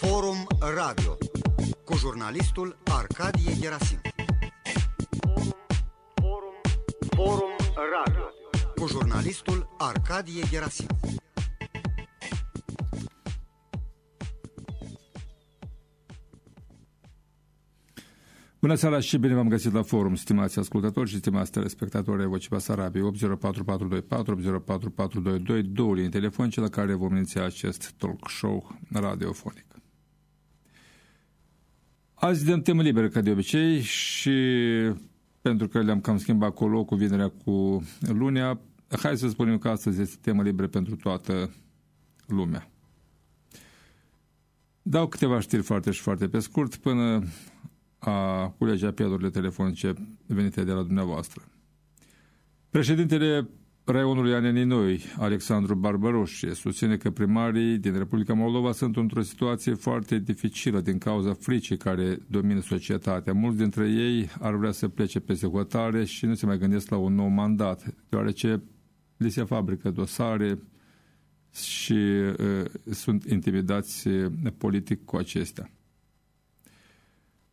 Forum Radio cu jurnalistul Arcadie Gerasim. Forum, Forum Radio cu jurnalistul Arcadie Gerasim. Bună seara și bine v-am găsit la forum, stimați ascultători și stimați telespectatori ai Vocii Basarabiei 804424, 804422, două linii telefonice la care vom iniția acest talk show radiofonic. Azi dăm temă liberă ca de obicei și pentru că le-am cam schimbat cu locul vinerea cu lunea, hai să spunem că astăzi este temă liberă pentru toată lumea. Dau câteva știri foarte și foarte pe scurt până a culege apelurile telefonice venite de la dumneavoastră. Președintele Raionului Aneninoi, Alexandru Barbaroșe, susține că primarii din Republica Moldova sunt într-o situație foarte dificilă din cauza fricii care domină societatea. Mulți dintre ei ar vrea să plece pe hotare și nu se mai gândesc la un nou mandat, deoarece li se fabrică dosare și uh, sunt intimidați politic cu acestea.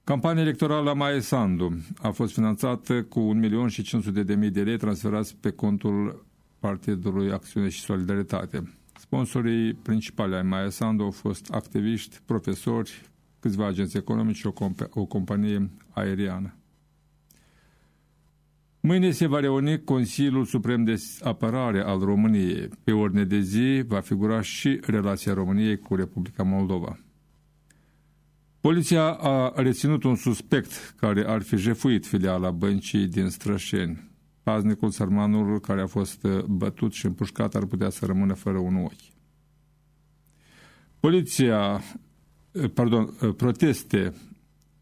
Campania electorală a Mae Sandu a fost finanțată cu 1.500.000 de lei transferați pe contul Partidului Acțiune și Solidaritate. Sponsorii principali ai Mae Sandu au fost activiști, profesori, câțiva agenți economici și o, comp- o companie aeriană. Mâine se va reuni Consiliul Suprem de Apărare al României. Pe ordine de zi va figura și relația României cu Republica Moldova. Poliția a reținut un suspect care ar fi jefuit filiala băncii din Strășeni. Paznicul sărmanul care a fost uh, bătut și împușcat ar putea să rămână fără un ochi. Poliția, uh, pardon, uh, proteste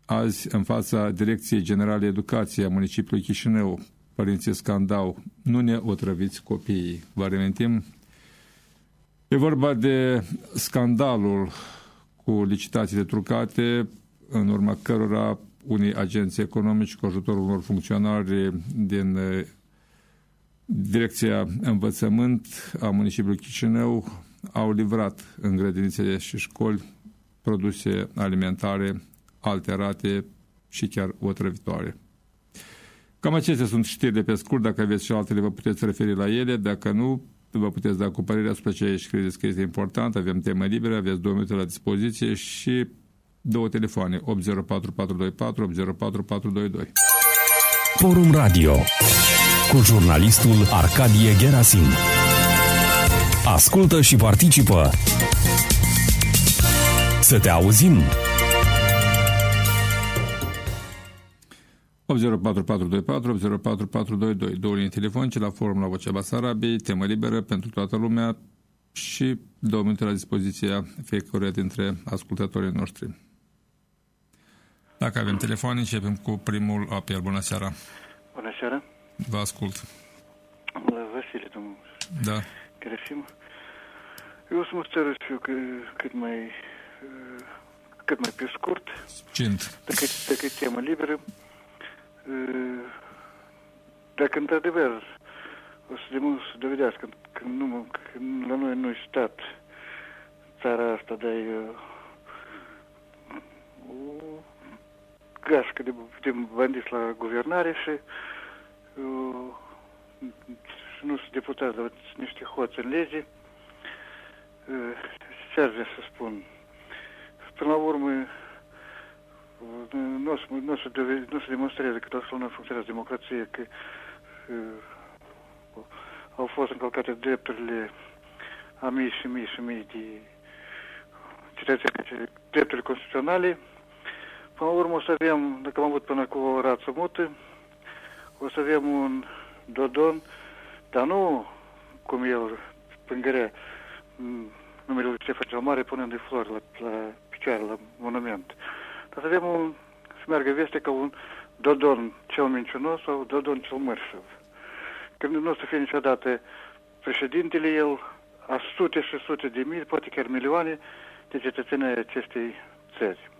azi în fața Direcției Generale Educației a municipiului Chișinău. Părinții scandau, nu ne otrăviți copiii. Vă remintim? E vorba de scandalul cu licitațiile trucate, în urma cărora unii agenți economici cu ajutorul unor funcționari din Direcția Învățământ a municipiului Chișinău au livrat în grădinițele și școli produse alimentare alterate și chiar otrăvitoare. Cam acestea sunt știrile pe scurt, dacă aveți și altele vă puteți referi la ele, dacă nu, vă puteți da cu părerea asupra ceea ce credeți că este important, avem temă liberă, aveți două minute la dispoziție și două telefoane, 804424, 804422. Forum Radio cu jurnalistul Arcadie Gerasim. Ascultă și participă. Să te auzim! 804424, 804422, două linii telefonice la forum la Vocea Basarabiei, temă liberă pentru toată lumea și două minute la dispoziția fiecare dintre ascultătorii noștri. Dacă avem telefon, începem cu primul apel. Bună seara! Bună seara! Vă ascult! Vasile, domnul. Da. Gerasim. Eu să mă stără să fiu cât mai cât mai pe scurt. Cint. Dacă, dacă e temă liberă, dacă într-adevăr o să, dem- să dovedească că, nu, că la noi nu e stat țara asta de o gașcă de, de bandiți la guvernare și uh, și nu sunt deputați, dar niște hoți în lege. Uh, ce ar vrea să spun? Până la urmă, nu o să, nu o să, dove, nu o să demonstreze că toată lumea funcționează democrație, că uh, au fost încălcate drepturile a mii și mii și mii de cetățeni, drepturile constituționale. Până la urmă o să avem, dacă am avut până cu o rață mută, o să avem un Dodon, dar nu cum el pângărea numele ce face mare punând flori la, la picioare, la monument. Dar să avem un, să meargă veste ca un Dodon cel minciunos sau Dodon cel mărșăv. Când nu o să fie niciodată președintele, el a sute și sute de mii, poate chiar milioane de cetățeni acestei țări.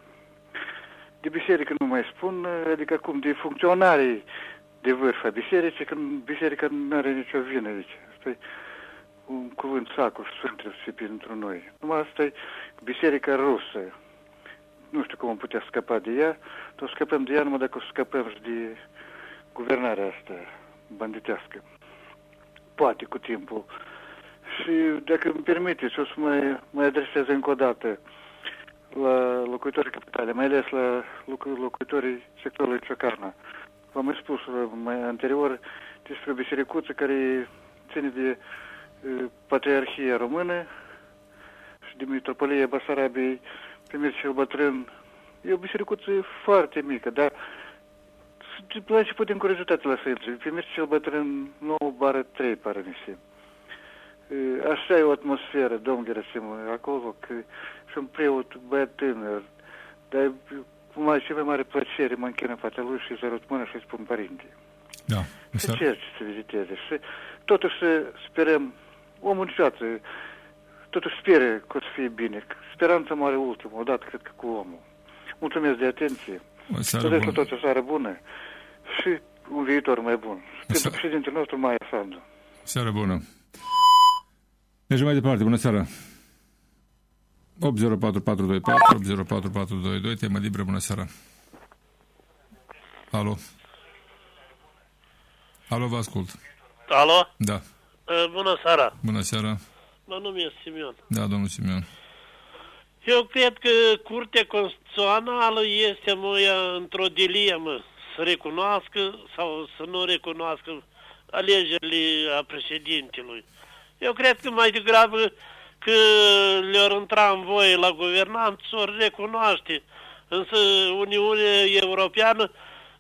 De biserică nu mai spun, adică cum de funcționarii de vârf a bisericii, când biserica nu are nicio vină aici. Asta e un cuvânt sacru și sfânt să fie pentru noi. Numai asta e biserica rusă, nu știu cum am putea scăpa de ea, tot scăpăm de ea numai dacă o scăpăm și de guvernarea asta banditească. Poate cu timpul. Și dacă îmi permiteți, o să mai, mai adresez încă o dată la locuitorii capitale, mai ales la locuitorii sectorului Ciocarna. V-am mai spus mai anterior despre bisericuță care ține de Patriarhia Română și de Mitropolia Basarabiei, primit cel bătrân. E o bisericuță foarte mică, dar la început din curiozitate la să intri. Primit cel bătrân 9 bară 3, pare mi se. Așa e o atmosferă, domn Gerasimul, acolo, că și un preot băiat tânăr, dar cu mai și mai mare plăcere mă închin în fața lui și zărut mână și spun părinte. Da. Să cerci să viziteze și totuși sperăm omul niciodată, totuși spere că o să fie bine. Speranța mare ultimă, odată cred că cu omul. Mulțumesc de atenție. O seară Să bună. toți o seară bună și un viitor mai bun. Pentru seară. președintele nostru, Maia Sandu. Seară bună. Mergem mai departe. Bună seara. 804424, 804422, temă liberă, bună seara. Alo. Alo, vă ascult. Alo? Da. Uh, Bună seara! Bună seara. Mă numesc Simion. Da, domnul Simeon. Eu cred că Curtea Constituțională este mai într-o dilemă să recunoască sau să nu recunoască alegerile a președintelui. Eu cred că mai degrabă că le-or intra în voie la guvernant să recunoaște. Însă Uniunea Europeană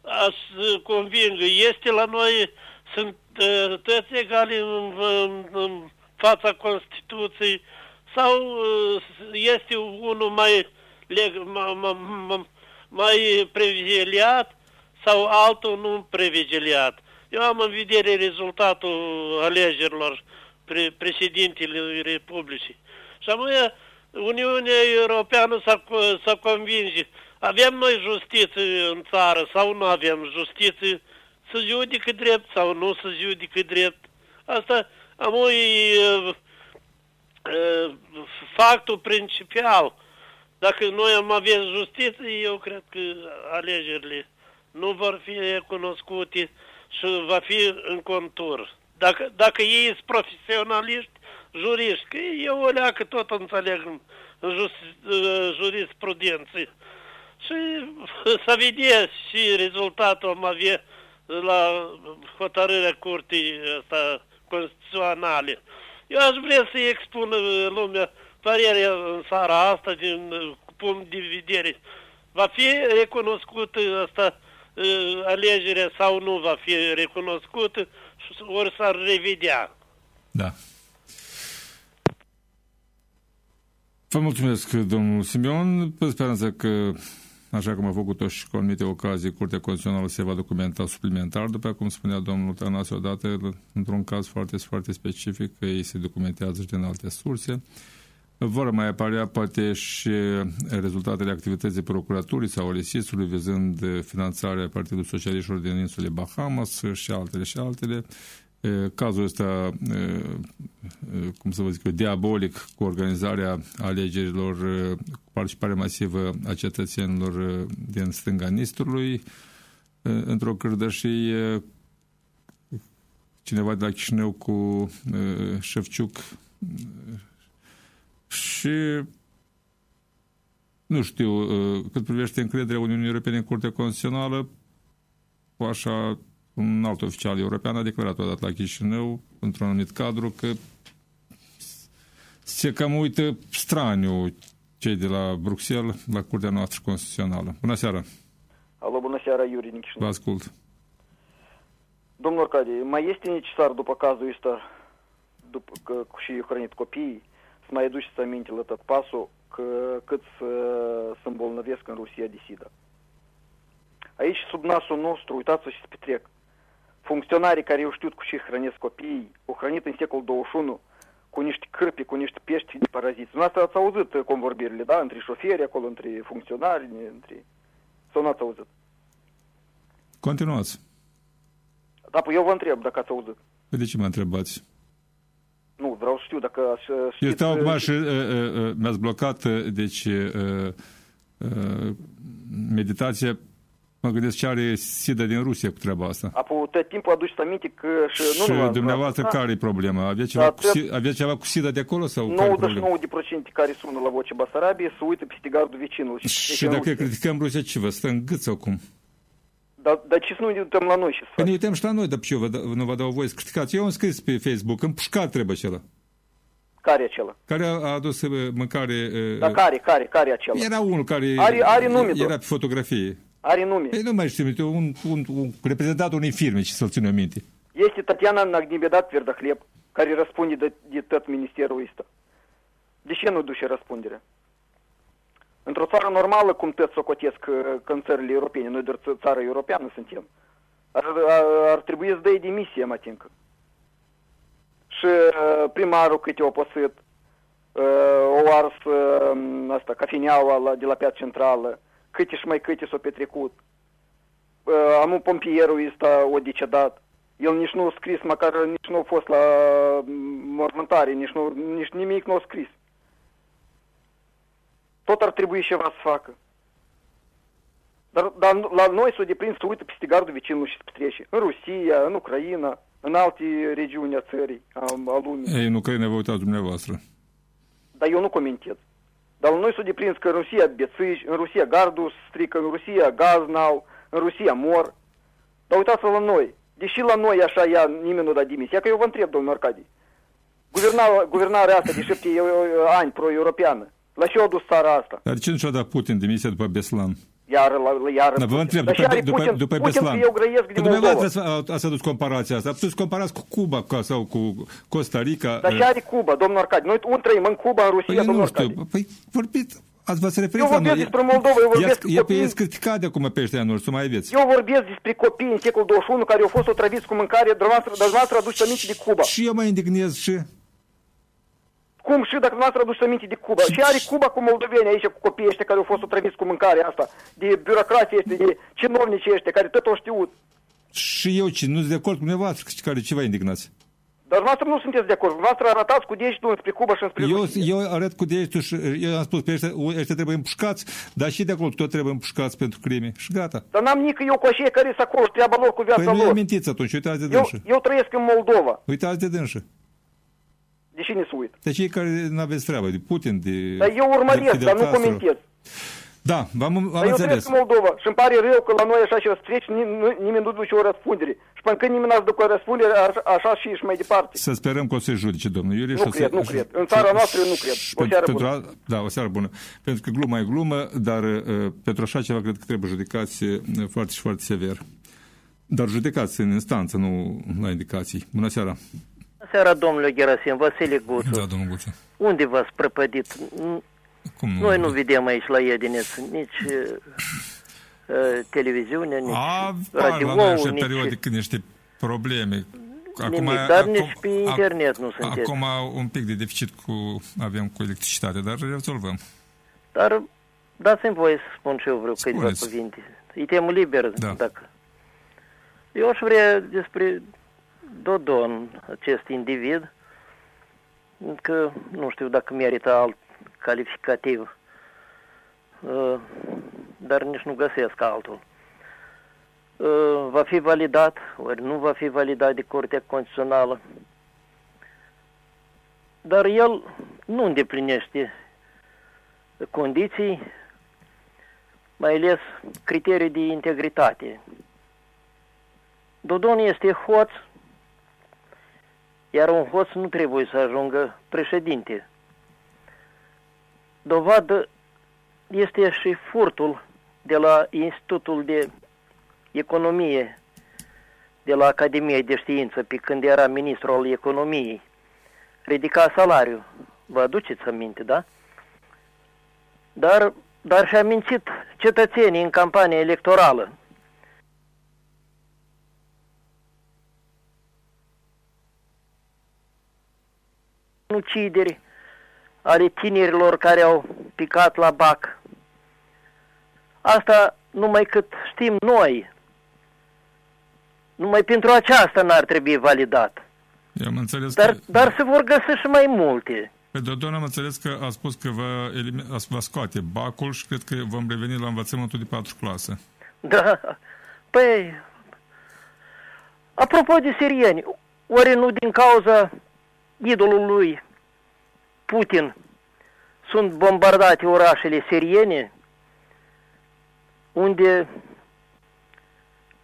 a să convingă. Este la noi, sunt uh, toți egali în, în, în fața Constituției sau uh, este unul mai, leg, mai, mai, mai privilegiat sau altul nu privilegiat. Eu am în vedere rezultatul alegerilor pre, președintele Republicii. Și apoi Uniunea Europeană s-a, s-a convinge. Avem noi justiție în țară sau nu avem justiție să judică drept sau nu să judică drept. Asta am uh, uh, factul principal. Dacă noi am avea justiție, eu cred că alegerile nu vor fi recunoscute și va fi în contur. Dacă, dacă ei sunt profesionaliști, juriști, că eu o leacă tot înțeleg în, în just, uh, jurisprudență. Și să vedea și rezultatul am avea la hotărârea curții asta constituționale. Eu aș vrea să expun lumea părerea în seara asta din punct de vedere. Va fi recunoscută asta alegerea sau nu va fi recunoscută, ori s-ar revedea. Da. Vă mulțumesc, domnul Simeon, pe speranță că, așa cum a făcut-o și cu anumite ocazii, Curtea Constituțională se va documenta suplimentar, după cum spunea domnul Tănase odată, într-un caz foarte, foarte specific, că ei se documentează și din alte surse. Vor mai apărea poate și rezultatele activității procuraturii sau olesisului vizând finanțarea Partidului Socialiștilor din insule Bahamas și altele și altele. Cazul ăsta, cum să vă zic eu, diabolic cu organizarea alegerilor, cu participare masivă a cetățenilor din stânga Nistrului, într-o cârdășie, cineva de la Chișinău cu Șefciuc și nu știu, cât privește încrederea Uniunii Europene în Curtea Constituțională, așa un alt oficial european a declarat odată la Chișinău, într-un anumit cadru, că se cam uită straniu cei de la Bruxelles la Curtea noastră Constituțională. Bună seara! Alo, bună seara, Iuri din Vă Chișinău. ascult. Domnul Arcadie, mai este necesar după cazul ăsta, după că și hrănit copiii, să mai aduceți aminte la tot pasul că cât să se îmbolnăvesc în Rusia de SIDA. Aici, sub nasul nostru, uitați-vă și se petrec. Funcționarii care au știut cu ce hrănesc copiii, au hrănit în secolul 21 cu niște cârpi, cu niște pești de paraziți. Dumneavoastră ați auzit uh, convorbirile, da? Între șoferi acolo, între funcționari, între... Sau n-ați auzit? Continuați. Da, păi eu vă întreb dacă ați auzit. Păi De ce mă întrebați? Nu, vreau să știu dacă ați uh, Eu știți... stau uh, acum și uh, uh, uh, mi-ați blocat, uh, deci, uh, uh, meditația, mă gândesc ce are SIDA din Rusia cu treaba asta. Apoi tot timpul aduceți aminte că și... și nu, nu, dumneavoastră da, care e problema? Aveți ceva, Da, cu, trebuie- si- aveți ceva cu SIDA de acolo sau care e problema? 99% care sună la vocea Basarabiei se uită peste gardul vecinului. Și dacă criticăm Rusia, ce vă stă în gât sau cum? Dar, dar ce să nu ne uităm la noi și să Păi ne facem? uităm și la noi, dar ce eu vă, dă- nu vă dau voie să criticați. Eu am scris pe Facebook, împușcat trebuie acela, Care e acela? care a a adus uh, mâncare... uh, Dar care, care, care e acela? Era unul care Are- are nume, era doar. pe fotografie. Are nume. Păi nu mai știu, uite, un, un, un reprezentant unei firme, ce să-l țin eu minte. Este Tatiana Nagnibedat Verdahlieb, care răspunde de, de tot ministerul ăsta. De ce nu duce răspunderea? Într-o țară normală, cum toți socotesc uh, că în țările europene, noi doar ță- țară europeană suntem, ar, ar, ar trebui să dai demisie, mă tincă. Și uh, primarul câte o păsit, uh, o ars uh, asta, cafeneaua la, de la piața centrală, câte și mai câte s-au petrecut. Uh, am un pompierul ăsta o decedat. El nici nu a scris, măcar nici nu a fost la mm, mormântare, nici, nu, nici nimic nu a scris. Tot ar trebui ceva să facă. Dar, dar la noi s-o deprins să uită peste gardul vecinului și se petrece. În Rusia, în Ucraina, în alte regiuni a țării, a, a lumii. Ei, în Ucraina vă uitați dumneavoastră. Dar eu nu comentez. Dar la noi s-o deprins că în Rusia bețiși, în Rusia gardul strică, în Rusia gaz n-au, în Rusia mor. Dar uitați-vă la noi. Deși la noi așa ea nimeni nu da demisia, că eu vă întreb, domnul Arcadii. Guverna, guvernarea asta de șapte ani pro-europeană, la ce a dus țara asta? Dar de ce nu și-a dat Putin demisia după Beslan? Iar, la, iar Dar vă întreb, Dar și după, are după, Putin, după Putin Beslan. că eu grăiesc Că din Moldova. dumneavoastră ați, ați adus comparația asta. Puteți comparați cu Cuba ca, sau cu Costa Rica. Dar și are Cuba, domnul Arcadi. Noi un trăim în Cuba, în Rusia, Păi eu domnul nu știu. Arcadi. Păi vorbiți, ați v-ați referit Eu la vorbesc noi. despre Moldova, eu vorbesc E, cu copii. e criticat de acum pe ăștia noștri, să mai aveți. Eu vorbesc despre copii în secolul 21 care au fost otrăviți cu mâncare, dumneavoastră, dumneavoastră aduceți aminte de Cuba. Și eu mă indignez și... Cum și dacă dumneavoastră aduceți aminte de Cuba? Și are Cuba cu moldoveni aici, cu copiii ăștia care au fost otrăviți cu mâncarea asta, de birocrație este, de cinovnici ăștia, care tot au știut. Și eu ce, nu sunt de acord cu dumneavoastră, care ce vă indignați? Dar dumneavoastră nu sunteți de acord. Dumneavoastră arătați cu degetul înspre Cuba și înspre Eu, Rusia. eu arăt cu degetul și eu am spus pe ăștia, ăștia trebuie împușcați, dar și de acolo tot trebuie împușcați pentru crime. Și gata. Dar n-am nică eu cu așa care sunt acolo, și treaba lor cu viața Păi nu-i lor. amintiți atunci, uitați de Eu, dânșă. eu trăiesc în Moldova. Uitați de dânșă. De cine să uit? De cei care nu aveți treabă, de Putin, de Dar eu de urmăresc, Fidel dar nu Castro. comentez. Da, v-am, am Dar eu înțeles. trăiesc în Moldova și îmi pare rău că la noi așa și treci, ni- nu- nimeni nu duce o răspundere. Și până când nimeni n-ați duce o răspundere, așa, așa și, și mai departe. Să sperăm că o să judice domnul Iurie. Nu și o cred, să, nu cred. În țara noastră eu nu cred. și O pentru- seară pentru bună. a- Da, o seară bună. Pentru că gluma e glumă, dar uh, pentru așa ceva cred că trebuie judecați uh, foarte și foarte sever. Dar judecați în instanță, nu la indicații. Bună seara! Seara, domnule Gerasim, Vasile Guțu. Da, domnul Guță. Unde v-ați prăpădit? N- Cum nu? Noi nu vedem aici la Edineț nici uh, uh, televiziune, nici A, apar la noi radio, așa nici periodic niște probleme. nimic, dar nici pe internet nu sunteți. Acum un pic de deficit cu, avem cu electricitate, dar rezolvăm. Dar dați-mi voie să spun și eu vreo câteva Spuneți. cuvinte. E temă liber, Da. dacă... Eu aș vrea despre Dodon, acest individ, că nu știu dacă merită alt calificativ, uh, dar nici nu găsesc altul. Uh, Va fi validat, ori nu va fi validat de Curtea Constituțională, dar el nu îndeplinește condiții, mai ales criterii de integritate. Dodon este hoț, iar un hoț nu trebuie să ajungă președinte. Dovadă este și furtul de la Institutul de Economie, de la Academia de Știință, pe când era ministru al economiei. Ridica salariu. Vă aduceți aminte, da? Dar, dar și-a mințit cetățenii în campania electorală. Ucideri ale tinerilor care au picat la BAC. Asta numai cât știm noi. Numai pentru aceasta n-ar trebui validat. Eu am înțeles Dar, că... dar se vor găsi și mai multe. Pe Dodon am înțeles că a spus că vă, elim... vă scoate bacul și cred că vom reveni la învățământul de patru clase. Da, păi, apropo de sirieni, ori nu din cauza idolului lui Putin sunt bombardate orașele siriene, unde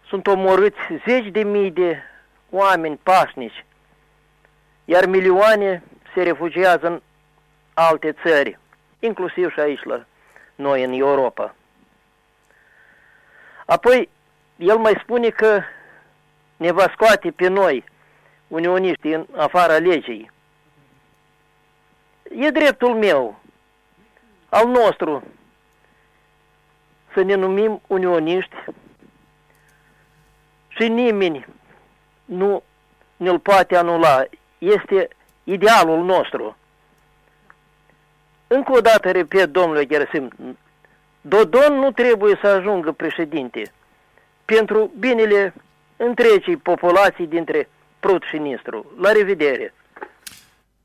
sunt omorâți zeci de mii de oameni pașnici, iar milioane se refugiază în alte țări, inclusiv și aici la noi în Europa. Apoi, el mai spune că ne va scoate pe noi, unioniști, în afara legii. E dreptul meu, al nostru, să ne numim unioniști și nimeni nu ne-l poate anula. Este idealul nostru. Încă o dată repet, domnule Gerasim, Dodon nu trebuie să ajungă președinte pentru binele întregii populații dintre Prut și Nistru. La revedere!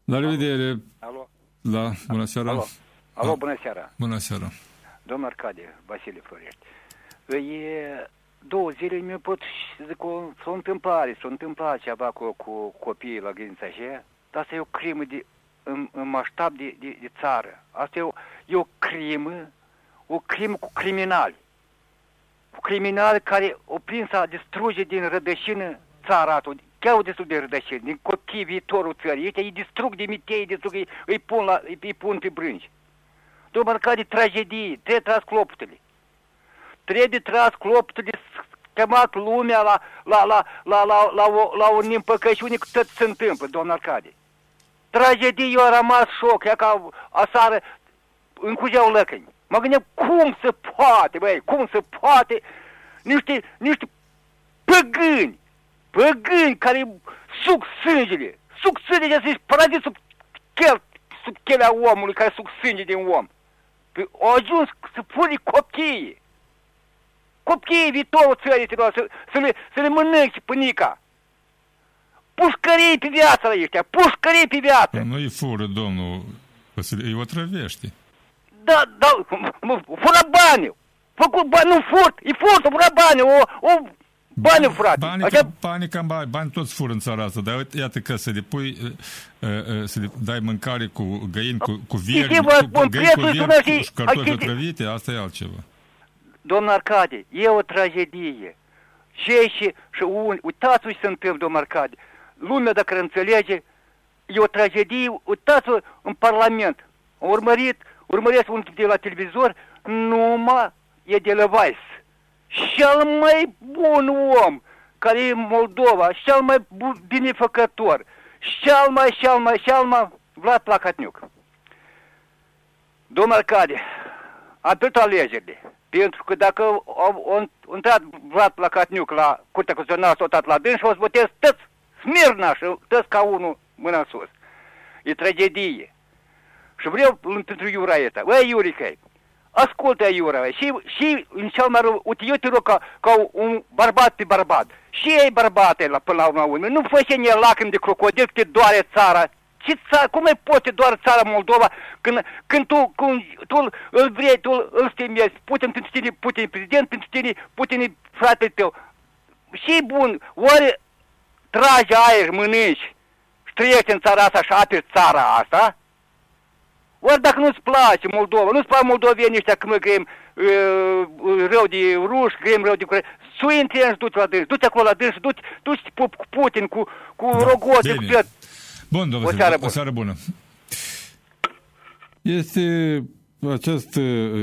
La revedere! Alo? Da, bună seara! Alo, Alo A, bună seara! bună seara! Domnul Arcadie, Vasile Florești. E două zile mi pot zic, o, s-a întâmplat, s-a întâmplat ceva cu, cu copiii la granița așa, dar asta e o crimă de, în, în maștab de, de, de țară. Asta e o, e o crimă, o crimă cu criminali. Cu criminali care o prins a distruge din rădășină țara asta, chiar o distrug de rădășină, din copii viitorul țării. Ăștia îi distrug de mitei, îi distrug, îi, îi, pun la, îi, îi pun pe brânci. Domnul Arcadie, tragedie, trebuie tras clopotele. Trebuie tras clopotele, chemat lumea la, la, la, la, la, la, o, la un împăcășune că tot se întâmplă, domnul Arcadie. Tragedie, eu am rămas șoc, ea ca asară încugeau lăcăni. Mă gândeam, cum se poate, băi, cum se poate niște, niște păgâni, păgâni care suc sângele, suc sângele, să-i paradisul sub, chel, sub chelea omului care suc sânge din om. Păi, au ajuns să pune copiii. Copiii viitorul țării trebuie să, să, le, să le mănânci pânica. Pușcării pe viața la ăștia, pușcării pe viață. Nu îi fură, domnul Vasile, îi otrăvește. Da, da, fură bani. Făcut bani, nu furt, e furt, fură bani, o, o bani, frate. Bani, Așa, Așa... bani cam bani, bani toți fură în țara asta, dar uite, iată că să le pui, uh, uh, să le dai mâncare cu găini, cu, cu viermi, ce vă cu, spun, cu găini cu prețul viermi sună și, și și cartofi achite- otrăvite, asta e altceva. domnul Arcade, e o tragedie. Și și, și un, uitați-vă ce se întâmplă, domnul Arcade. Lumea, dacă înțelege, e o tragedie, uitați-vă în Parlament. Am urmărit, urmăresc un de la televizor, numai e de la Weiss. Cel mai bun om care e în Moldova, cel mai bun binefăcător, cel mai, cel mai, cel mai Vlad Placatniuc. Domnul Arcade, a pierdut alegerile. Pentru că dacă au, au intrat Vlad Placatniuc la Curtea Constituțională sau tot la dâns și o să votez toți smirna și toți ca unul mâna în sus. E tragedie. Și vreau pentru Iura ăsta. Băi, Iurica, ascultă Iura, și, și în cel mai rău, uite, eu te rog ca, ca un bărbat pe bărbat. Și ei bărbate la, până la urmă, urmă. Nu fă și lacrimi de crocodil, că te doare țara. Ce țară, cum mai poate doar țara Moldova când, când tu, când tu îl vrei, tu îl stimezi, Putin pentru tine, Putin e prezident, pentru tine, Putin e fratele tău. și bun, oare tragi aer, mănânci și trăiești în țara asta și aperi țara asta? Ori dacă nu-ți place Moldova, nu-ți place moldovenii ăștia când mă grem uh, rău de ruși, grem rău de ucraini, sui în trenș și du-te la dâns, du-te acolo la dâns și du-te, du-te cu, cu Putin, cu, cu Da, Rogote, cu bine. tot. Bun, domnul O Vasile, seară o bună. seară bună. Este acest,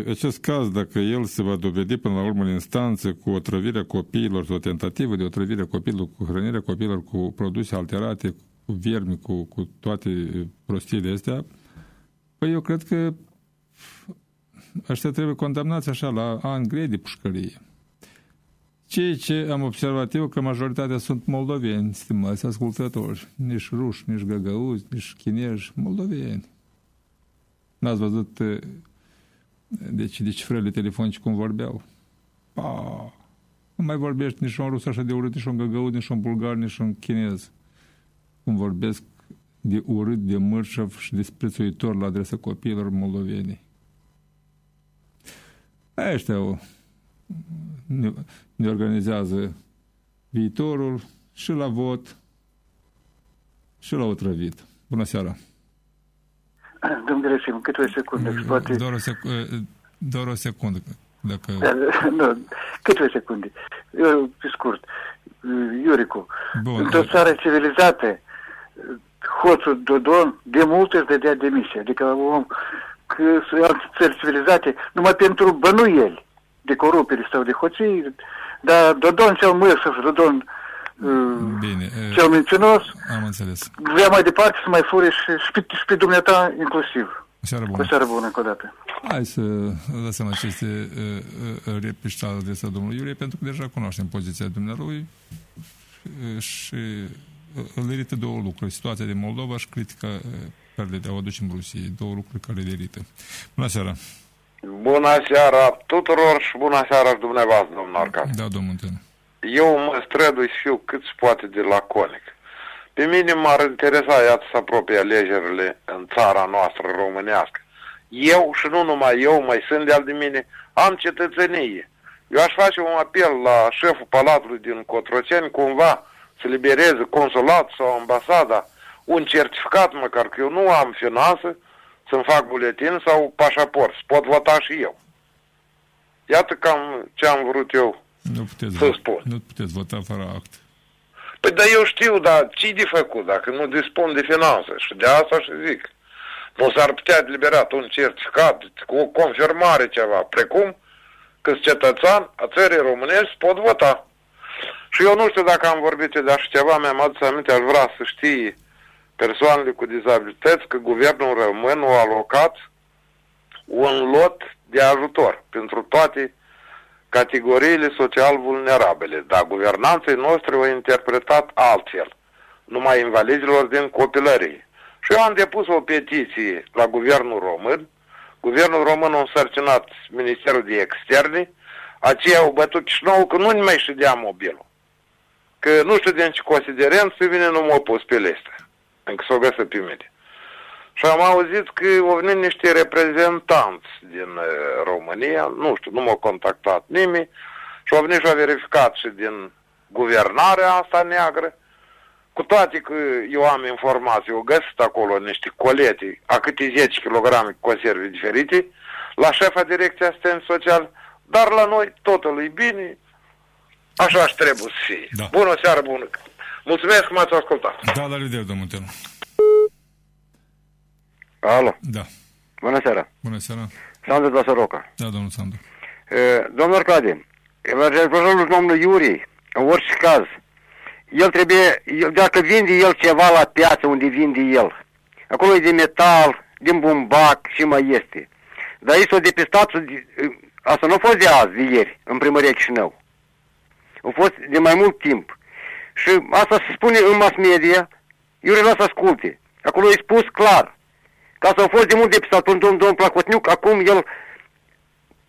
acest caz, dacă el se va dovedi până la urmă în instanță cu otrăvirea copiilor sau o tentativă de otrăvire a copiilor, cu hrănirea copiilor cu produse alterate, cu viermi, cu, cu toate prostiile astea, păi eu cred că ăștia trebuie condamnați așa la ani grei de pușcărie. Ceea ce am observat eu că majoritatea sunt moldoveni, stimați ascultători, nici ruși, nici găgăuzi, nici chinezi, moldoveni. N-ați văzut eh, deci de cifrele telefonice cum vorbeau? Pa! Nu mai vorbești nici un rus așa de urât, nici un găgăuz, nici un bulgar, nici un chinez. Cum vorbesc de urât, de mărșăv și disprețuitor la adresa copiilor moldoveni. Ăștia o, ne, ne organizează viitorul și la vot și la otrăvit. Bună seara! Domnule Sim, câteva secunde. Și poate... Doar o, sec- doar o secundă. Dacă... nu, câteva secunde. Eu, pe scurt. Iuricu, Bun. într-o țară civilizată, hoțul Dodon de multe îți dădea demisia. Adică om, că sunt țări civilizate, numai pentru bănuieli de corupere sau de hoții, dar Dodon cel măsăv, Dodon Bine. cel mincinoos, Am înțeles. vrea mai departe să mai fure și, și, pe, și pe dumneata inclusiv. Seară Cu bună. seară bună încă o dată. Hai să lăsăm aceste uh, uh, replici la adresa domnului Iurie, pentru că deja cunoaștem poziția dumnealui uh, și uh, îl irită două lucruri. Situația din Moldova și critica uh, care le o aducem Rusiei. Două lucruri care le irită. Bună seara! Bună seara tuturor și bună seara și dumneavoastră, domnul Arcad. Da, domnul Tână. Eu mă strădui să fiu cât se poate de laconic. Pe mine m-ar interesa, iată, să apropie alegerile în țara noastră românească. Eu și nu numai eu, mai sunt de al de mine, am cetățenie. Eu aș face un apel la șeful palatului din Cotroceni, cumva, să libereze consulat sau ambasada, un certificat măcar, că eu nu am finanță să-mi fac buletin sau pașaport, să pot vota și eu. Iată cam ce am vrut eu Nu puteți, Să vota, spun. nu puteți vota fără act. Păi dar eu știu, dar ce de făcut dacă nu dispun de finanțe? Și de asta și zic. Nu s-ar putea eliberat un certificat cu o confirmare ceva, precum că sunt cetățean a țării românești pot vota. Și eu nu știu dacă am vorbit de așa ceva, mi-am adus aminte, aș vrea să știe persoanele cu dizabilități că guvernul român a alocat un lot de ajutor pentru toate categoriile social vulnerabile, dar guvernanții noștri au interpretat altfel, numai invalizilor din copilărie. Și eu am depus o petiție la guvernul român, guvernul român a însărcinat Ministerul de Externe, aceia au bătut și nouă că nu mai ședea mobilul. Că nu știu din ce considerent să vine nu m-au pus pe listă, încă s-o găsă pe mine. Și am auzit că au venit niște reprezentanți din uh, România, nu știu, nu m-a contactat nimeni, și au venit și au verificat și din guvernarea asta neagră, cu toate că eu am informații, au găsit acolo niște colete a câte 10 kg conserve diferite, la șefa direcției asistent social, dar la noi totul e bine, așa și trebuie să fie. Da. Bună seară, bună! Mulțumesc că m-ați ascultat! Da, la revedere, domnul Tână. Alo, Da. bună seara. Bună seara. Sandu de la Soroca. Da, domnul Sandu. E, Domnul Arcade, la reprezentantul domnului Iuri, în orice caz, el trebuie, el, dacă vinde el ceva la piață unde vinde el, acolo e de metal, din bumbac și mai este. Dar ei s-au depistat, s-au de- asta nu a fost de azi, de ieri, în primăria Chișinău. A fost de mai mult timp. Și asta se spune în mass media, Iuri lasă asculte. Acolo e spus clar. Ca să a fost de mult depisat pentru domnul domn Placotniuc, acum el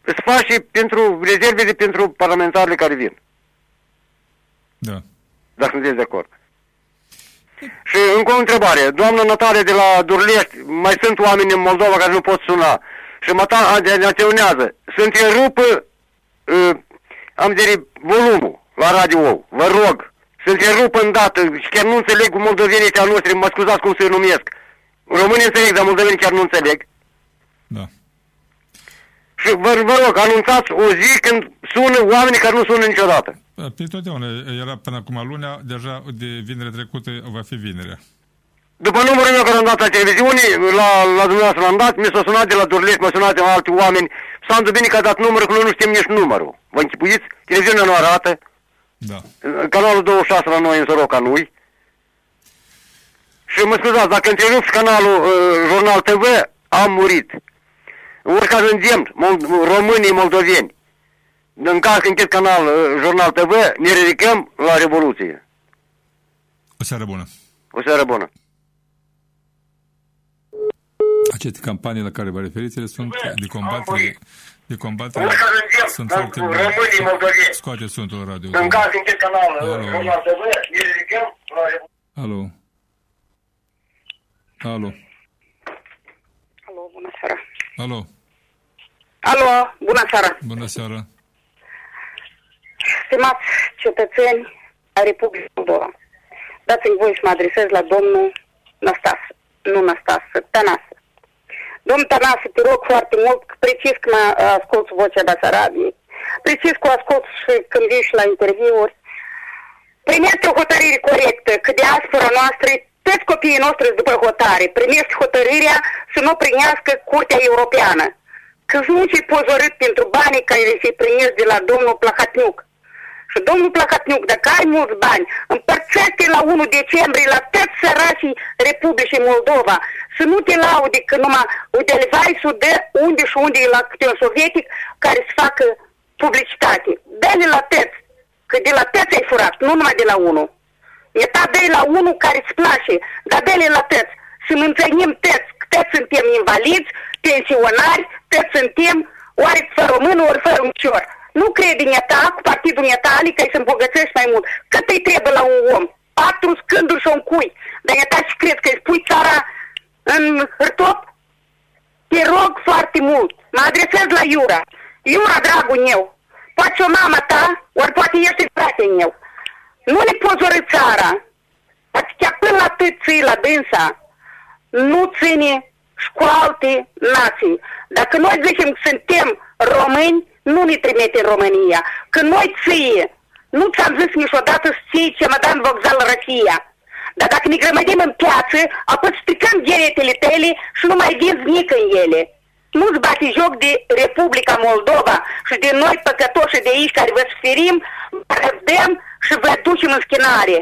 îți face pentru rezervele pentru parlamentarele care vin. Da. Dacă sunteți de acord. Și încă o întrebare. Doamna Natalia de la Durlești, mai sunt oameni în Moldova care nu pot suna. Și mă ta- de- atenționează. Să întrerupă, uh, am zis, volumul la radio Vă rog. Să întrerupă îndată. Și chiar nu înțeleg moldovenii ăștia noștri, mă scuzați cum se numesc. Românii înțeleg, dar moldovenii chiar nu înțeleg. Da. Și vă, vă rog, anunțați o zi când sună oamenii care nu sună niciodată. Pe totdeauna era până acum lunea, deja de vinere trecută va fi vinerea. După numărul meu care am dat la televiziune, la, la dumneavoastră l-am dat, mi s-a sunat de la Durlești, m-a sunat de la alți oameni. Sandu bine că a dat numărul, că noi nu știm nici numărul. Vă închipuiți? Televiziunea nu arată. Da. Canalul 26 la noi în Soroca nu Și mă scuzați, dacă întrerupți canalul uh, Jurnal TV, am murit. În orice caz îndemn, mol- românii moldoveni. În caz că închid canal uh, Jurnal TV, ne ridicăm la Revoluție. O seară bună. O seară bună. Aceste campanii la care vă referiți ele sunt de combatere, de combatere sunt foarte bune. Românii moldoveni. Scoate suntul radio. În caz că închid canal uh, Alo. Jurnal TV, ne ridicăm la Revoluție. Alo. Alo. Alo, bună seara. Alo. Alo, bună seara. Bună seara. Stimați cetățeni ai Republicii Moldova, dați-mi voi să mă adresez la domnul Năstas, nu Năstas, Tănase. Domnul Tănase, te rog foarte mult, precis când ascult vocea Basarabiei, precis cu ascult și când vii și la interviuri, primește o hotărâre corectă, că diaspora noastră, toți copiii noștri după hotare, primește hotărârea să nu primească Curtea Europeană. Că nu ce pozorât pentru banii care se primesc de la domnul Plahatniuc. Și domnul Plahatniuc, dacă ai mulți bani, împărțește la 1 decembrie la toți săracii Republicii Moldova. Să nu te laude că numai utilizai să dă unde și unde e la câte un sovietic care să facă publicitate. Dă-le la toți, că de la toți ai furat, nu numai de la unul. E ta dă la unul care îți place, dar dă-le la toți. Să ne întâlnim toți, că toți suntem invalizi, pensionari, toți suntem ori fără român, ori fără uncior. Nu crede ta cu partidul netali că să îmbogățești mai mult. Cât îi trebuie la un om? Patru scânduri și un cui. Dar ta și cred că îi pui țara în hârtop? Te rog foarte mult. Mă adresez la Iura. Iura, dragul meu, poate o mama ta, ori poate ești frate meu. Nu le poți țara. Poate chiar până la tății, la dânsa. Nu ține și cu alte nații. Dacă noi zicem că suntem români, nu ne trimite în România. Că noi ție, nu ți-am zis niciodată să ții cemodan vokzal România. Dar dacă ne grămădim în piață, apoi stricăm gheretele tale și nu mai vinzi nic în ele. Nu-ți bate joc de Republica Moldova și de noi păcătoși de aici care vă suferim, vă dăm și vă ducem în schinare.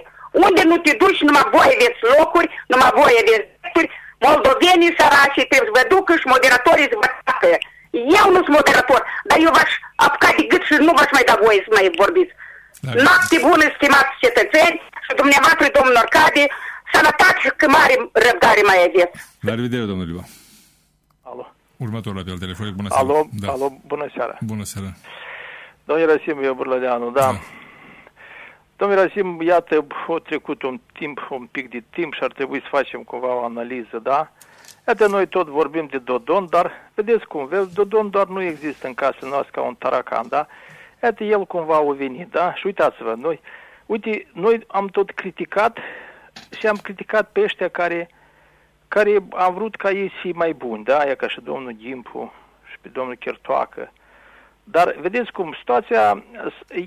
Unde nu te duci, numai voi aveți locuri, numai voi aveți drepturi, moldovenii săraci trebuie să vă ducă și moderatorii să vă facă. Eu nu sunt moderator, dar eu v-aș apuca de gât și nu v-aș mai da voie să mai vorbiți. Da. Noapte bună, stimați cetățeni și dumneavoastră, domnul Arcade, sănătate și că mare răbdare mai aveți. La revedere, domnul Liva. Alo. Următorul apel telefonic, bună seara. Alo, da. alo, bună seara. Bună seara. Domnul Rasim, eu Burlădeanu, da. da. Domnul Rasim, iată, a trecut un timp, un pic de timp și ar trebui să facem cumva o analiză, da? Iată, noi tot vorbim de Dodon, dar vedeți cum, vezi, Dodon doar nu există în casa noastră ca un taracan, da? Iată, el cumva a venit, da? Și uitați-vă, noi, uite, noi am tot criticat și am criticat pe ăștia care, care am vrut ca ei să fie mai buni, da? Aia ca și domnul Gimpu și pe domnul Chertoacă. Dar vedeți cum, situația,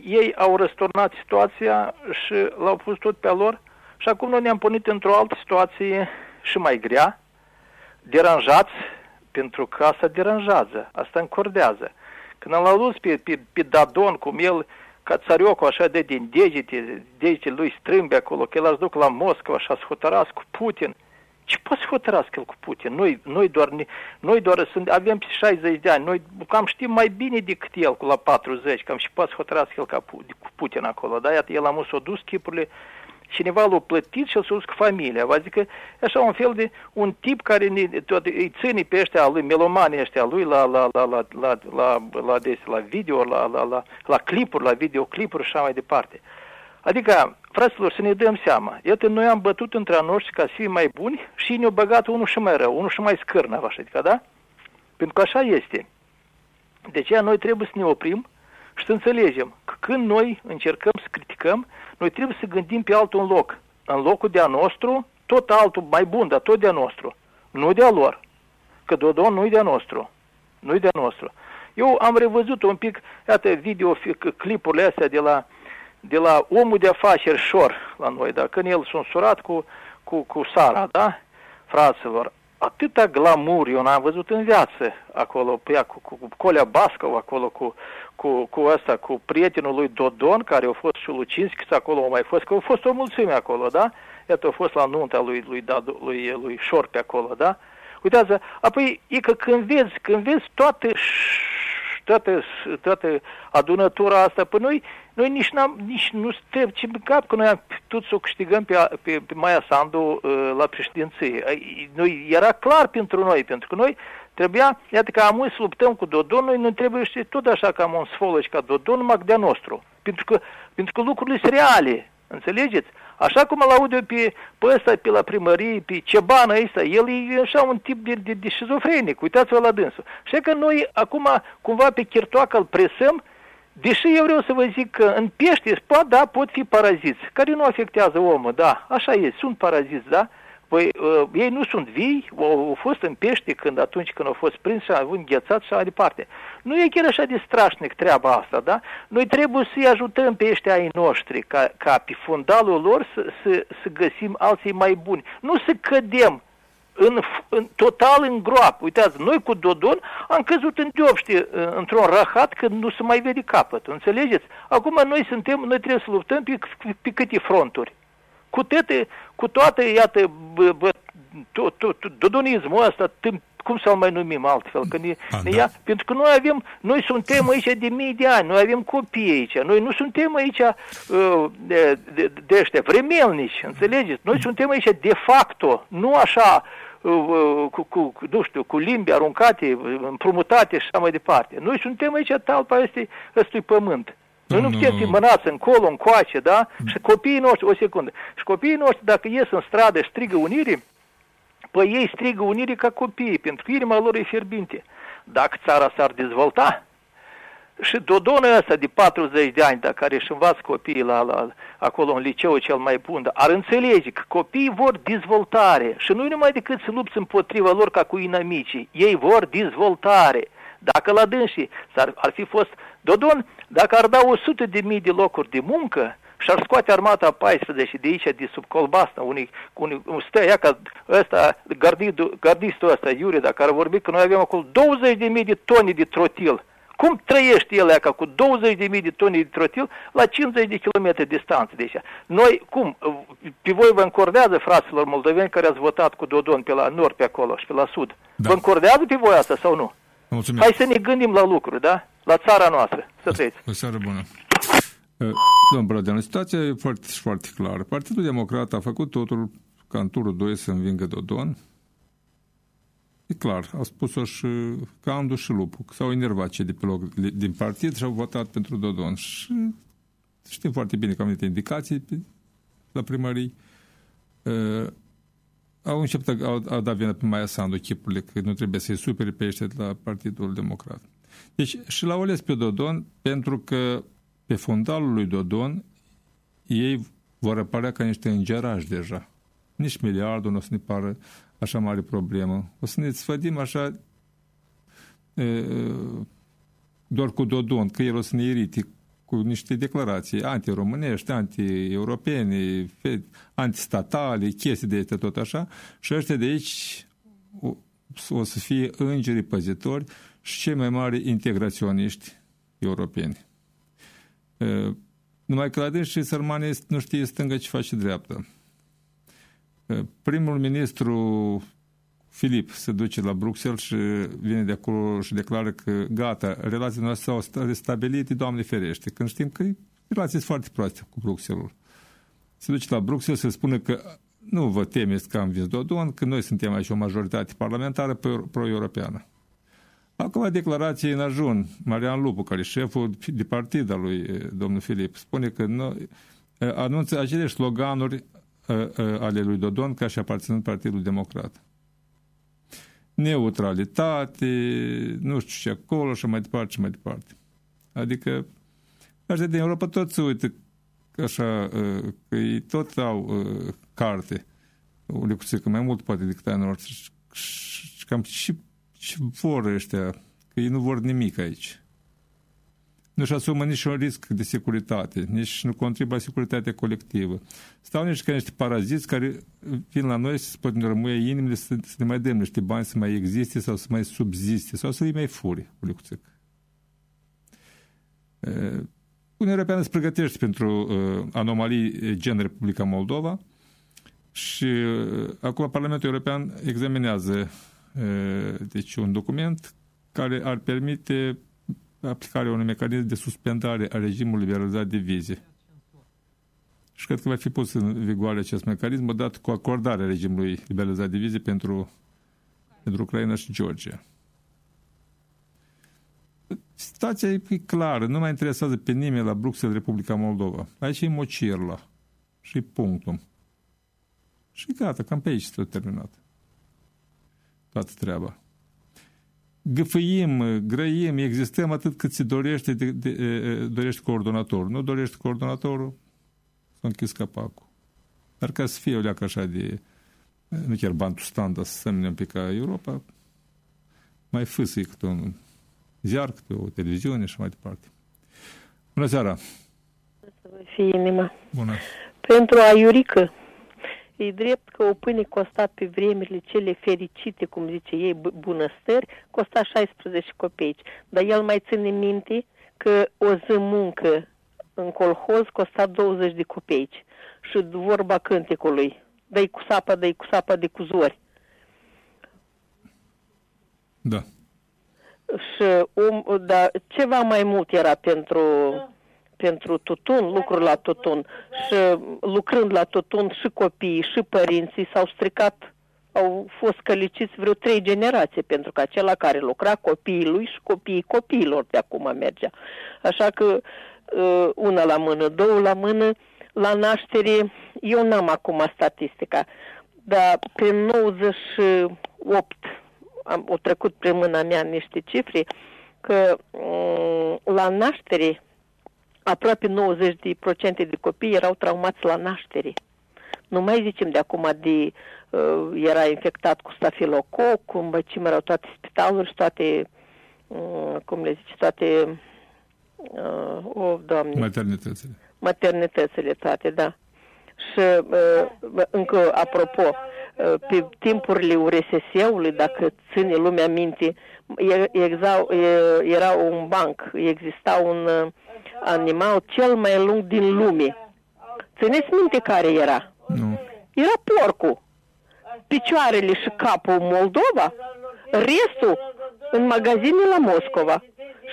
ei au răsturnat situația și l-au pus tot pe lor și acum noi ne-am punit într-o altă situație și mai grea, deranjați pentru că asta deranjează, asta încordează. Când l-a lus pe, pe, pe Dadon, cum el, ca țariocul așa de din degete, degete lui strâmbe acolo, că el a duc la Moscova și a hotărasc cu Putin. Ce poate să hotărască el cu Putin? Noi, noi, doar, noi doar sunt, avem 60 de ani, noi cam știm mai bine decât el cu la 40, cam și poate să hotărască el ca, cu Putin acolo. Da, iată, el a mus-o dus chipurile cineva l-a plătit și l-a dus cu familia. Adică e așa un fel de un tip care ne, tot, îi ține pe ăștia lui, melomanii ăștia lui la, la, la, la, la, la, la, des, la video, la, la, la, la clipuri, la videoclipuri și așa mai departe. Adică, fraților, să ne dăm seama. Iată, noi am bătut între a noștri ca să fim mai buni și ne-au băgat unul și mai rău, unul și mai scârnav, așa, adică, da? Pentru că așa este. De aceea noi trebuie să ne oprim și să înțelegem că când noi încercăm să criticăm, noi trebuie să gândim pe altul loc. În locul de-a nostru, tot altul mai bun, dar tot de-a nostru. Nu de-a lor. Că Dodon nu-i de-a nostru. Nu-i de-a nostru. Eu am revăzut un pic, iată, video, clipurile astea de la, de la omul de afaceri șor la noi, da? Când el s-a surat cu, cu, cu Sara, da? Fraților, atâta glamour eu n-am văzut în viață acolo, pe ea, cu, cu, cu Colea Bascov, acolo cu, cu, cu asta, cu prietenul lui Dodon, care a fost și Lucinski, acolo a mai fost, că a fost o mulțime acolo, da? Iată, a fost la nunta lui, lui, lui, lui, lui Șor pe acolo, da? Uitați, apoi e că când vezi, când vezi toate toată, toată adunătura asta, pe noi, noi nici, n-am, nici nu suntem ce cap că noi am putut să o câștigăm pe, pe, pe Maia Sandu uh, la președinție. Noi, era clar pentru noi, pentru că noi trebuia, iată că am să luptăm cu Dodon, noi nu trebuie să tot așa ca un sfolăci ca Dodon, numai de nostru. Pentru că, pentru că lucrurile sunt reale, înțelegeți? Așa cum îl aud eu pe, pe ăsta, pe la primărie, pe Cebană ăsta, el e așa un tip de, de, de șizofrenic, uitați-vă la dânsul. Și că noi acum cumva pe chirtoacă îl presăm, deși eu vreau să vă zic că în pește, pot, da, pot fi paraziți, care nu afectează omul, da, așa e, sunt paraziți, da, Păi uh, ei nu sunt vii, au, au fost în pește când atunci când au fost prins și au înghețat și așa departe. Nu e chiar așa de strașnic treaba asta, da? Noi trebuie să-i ajutăm pe ăștia ai noștri ca, ca pe fundalul lor să, să, să găsim alții mai buni. Nu să cădem în, în, total în groapă. Uitați, noi cu Dodon am căzut în deopște, într-un rahat când nu se mai vede capăt, înțelegeți? Acum noi suntem, noi trebuie să luptăm pe, pe câte fronturi cu toate, cu toate, iată, bă, bă, dodonismul ăsta, cum să-l mai numim altfel, că ne, A, ne da. ia, pentru că noi avem, noi suntem aici de mii de ani, noi avem copii aici, noi nu suntem aici uh, de, de, de ăștia vremelnici, înțelegeți? Noi suntem aici de facto, nu așa uh, uh cu, cu, nu știu, cu limbi aruncate, împrumutate și așa mai departe. Noi suntem aici talpa este, ăstui pământ. Noi nu putem fi mânați încolo, încoace, da? Și copiii noștri, o secundă, și copiii noștri dacă ies în stradă și strigă unire, păi ei strigă unire ca copii, pentru că inima lor e fierbinte. Dacă țara s-ar dezvolta, și Dodonul ăsta de 40 de ani, dacă care își învață copiii la, la, acolo în liceu cel mai bun, ar înțelege că copiii vor dezvoltare și nu numai decât să lupți împotriva lor ca cu inamicii, ei vor dezvoltare. Dacă la dânsii ar, ar fi fost Dodon, dacă ar da 100 de mii de locuri de muncă și ar scoate armata 14 de aici, de sub colbastă, unii, unii stă ea ca ăsta, gardistul, gardistul ăsta, Iure, dacă ar vorbi că noi avem acolo 20 de mii de tone de trotil, cum trăiește el ca cu 20 de mii de tone de trotil la 50 de kilometri distanță? Deci, noi, cum, pe voi vă încordează, fraților moldoveni care ați votat cu Dodon pe la nord, pe acolo și pe la sud? Da. Vă încordează pe voi asta sau nu? Mulțumesc. Hai să ne gândim la lucruri, da? La țara noastră. Să trăiți. O seară bună. Uh, domnul Brădeanu, situația e foarte, foarte clară. Partidul Democrat a făcut totul ca în turul 2 să învingă Dodon. E clar, au spus-o și Candu și Lupu, că s-au enervat cei de pe loc din partid și au votat pentru Dodon. Și știm foarte bine că am venit indicații la primării. Uh, au început, au, au dat vină pe Maia Sandu chipurile că nu trebuie să-i supere pe ăștia de la Partidul Democrat. Deci și l-au ales pe Dodon pentru că pe fundalul lui Dodon ei vor apărea ca niște îngerași deja. Nici miliardul nu o să ne pară așa mare problemă. O să ne sfădim așa e, doar cu Dodon, că el o să ne irite cu niște declarații anti-românești, anti-europene, antistatale, chestii de astea tot așa, și ăștia de aici o, o să fie îngerii păzitori și cei mai mari integraționiști europeni. Numai că la dâns și sărmane nu știe stânga ce face dreapta. Primul ministru Filip se duce la Bruxelles și vine de acolo și declară că gata, relațiile noastre s-au restabilit, Doamne ferește, când știm că relații sunt foarte proaste cu Bruxelles. Se duce la Bruxelles să spune că nu vă temeți că am vins Dodon, că noi suntem aici o majoritate parlamentară pro-europeană. Acum declarație în ajun, Marian Lupu, care e șeful de partid al lui domnul Filip, spune că nu, anunță acele sloganuri ale lui Dodon ca și aparținând Partidul Democrat. Neutralitate, nu știu ce acolo și mai departe și mai departe. Adică, așa din Europa tot se uită așa, că ei tot au carte, o lecuțică mai mult poate decât ai noștri și cam și, și vor ăștia, că ei nu vor nimic aici nu-și asumă nici un risc de securitate, nici nu contribuie la securitatea colectivă. Stau niște ca niște paraziți care vin la noi să pot rămâie inimile să, să ne mai dăm niște bani să mai existe sau să mai subziste sau să îi mai furi, ulicuțec. Uniunea Europeană se pregătește pentru uh, anomalii gen Republica Moldova și uh, acum Parlamentul European examinează uh, deci un document care ar permite aplicarea unui mecanism de suspendare a regimului liberalizat de vize. Și cred că va fi pus în vigoare acest mecanism odată cu acordarea regimului liberalizat de vize pentru, pentru Ucraina și Georgia. Situația e clară, nu mai interesează pe nimeni la Bruxelles, Republica Moldova. Aici e Mocirla. Și punctul. Și gata, cam pe aici s-a terminat. Toată treaba. Gâfâim, grăim, existăm atât cât se dorește, de, de, de, dorește coordonatorul. Nu dorește coordonatorul, s-a închis capacul. Dar ca să fie o leacă așa de, nu chiar Bantustan, dar să semne un pic ca Europa, mai fâsă câte un ziar, câte o televiziune și mai departe. Bună seara! Să vă fie inima. Bună! Pentru Aiurică, e drept că o pâine costa pe vremurile cele fericite, cum zice ei, bunăstări, costa 16 copeici. Dar el mai ține minte că o zi muncă în colhoz costa 20 de copeici. Și vorba cântecului, dă cu sapa, dă cu sapa de cuzori. Da. Și um, da, ceva mai mult era pentru, pentru tutun, lucruri la tutun. Și lucrând la tutun și copiii și părinții s-au stricat, au fost căliciți vreo trei generații, pentru că acela care lucra, copiii lui și copiii copiilor de acum mergea. Așa că uh, una la mână, două la mână, la naștere, eu n-am acum statistica, dar pe 98 am, o trecut pe mâna mea niște cifre, că um, la naștere aproape 90% de copii erau traumați la naștere. Nu mai zicem de acum de uh, era infectat cu stafilococ, cu îmbăcim erau toate spitaluri și toate, uh, cum le zice, toate, uh, o, doamne. Maternitățile. Maternitățile toate, da. Și uh, încă, apropo, uh, pe timpurile URSS-ului, dacă ține lumea minte, era un banc, exista un uh, animal cel mai lung din lume. Țineți minte care era? Nu. Era porcul. Picioarele și capul Moldova, restul în magazine la Moscova.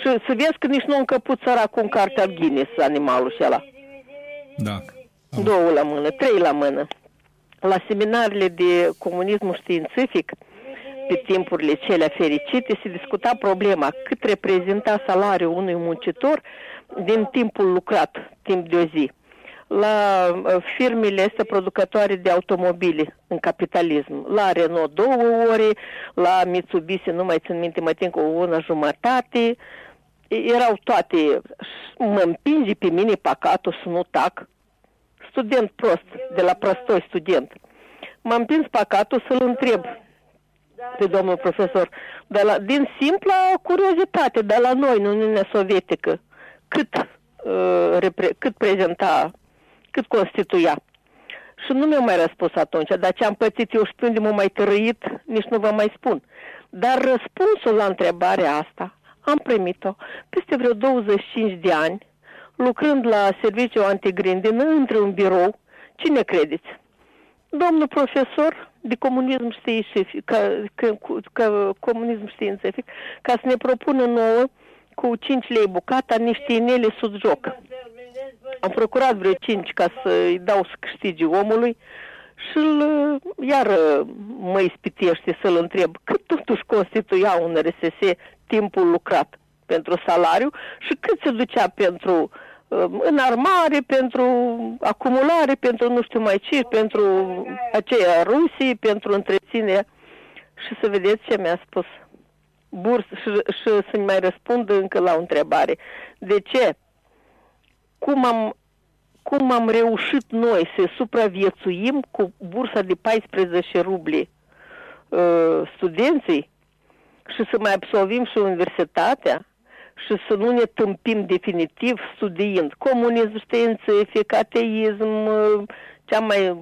Și să vezi că nici nu încăput săracul în cartea Guinness animalul ăla. Da. Două la mână, trei la mână. La seminarele de comunism științific, pe timpurile cele fericite, se discuta problema cât reprezenta salariul unui muncitor din timpul lucrat, timp de o zi. La uh, firmele astea producătoare de automobile în capitalism. La Renault două ore, la Mitsubishi, nu mai țin minte, mai timp cu o una jumătate. Erau toate, mă împinge pe mine păcatul să nu tac. Student prost, de la prostoi student. M-a împins păcatul să-l întreb pe domnul profesor, de la, din simpla curiozitate, de la noi, în Uniunea Sovietică, cât, uh, repre, cât prezenta, cât constituia. Și nu mi-a mai răspuns atunci, dar ce am pățit eu și pe unde m mai tărâit, nici nu vă mai spun. Dar răspunsul la întrebarea asta am primit-o peste vreo 25 de ani, lucrând la serviciu antigrindină, între un birou. Cine credeți? Domnul profesor de comunism științific, ca, ca, ca comunism științific, ca să ne propună nouă cu 5 lei bucata niște inele sub joc. Am procurat vreo 5 ca să-i dau să câștige omului și iar mă ispitește să-l întreb cât totuși constituia un RSS timpul lucrat pentru salariu și cât se ducea pentru um, înarmare, pentru acumulare, pentru nu știu mai ce, pentru aceea Rusii, pentru întreținere. Și să vedeți ce mi-a spus burs și, și să-mi mai răspund încă la o întrebare. De ce? Cum am, cum am reușit noi să supraviețuim cu bursa de 14 rubli uh, studenții și să mai absolvim și universitatea și să nu ne tâmpim definitiv studiind comunism științific, ateism, uh, cea mai,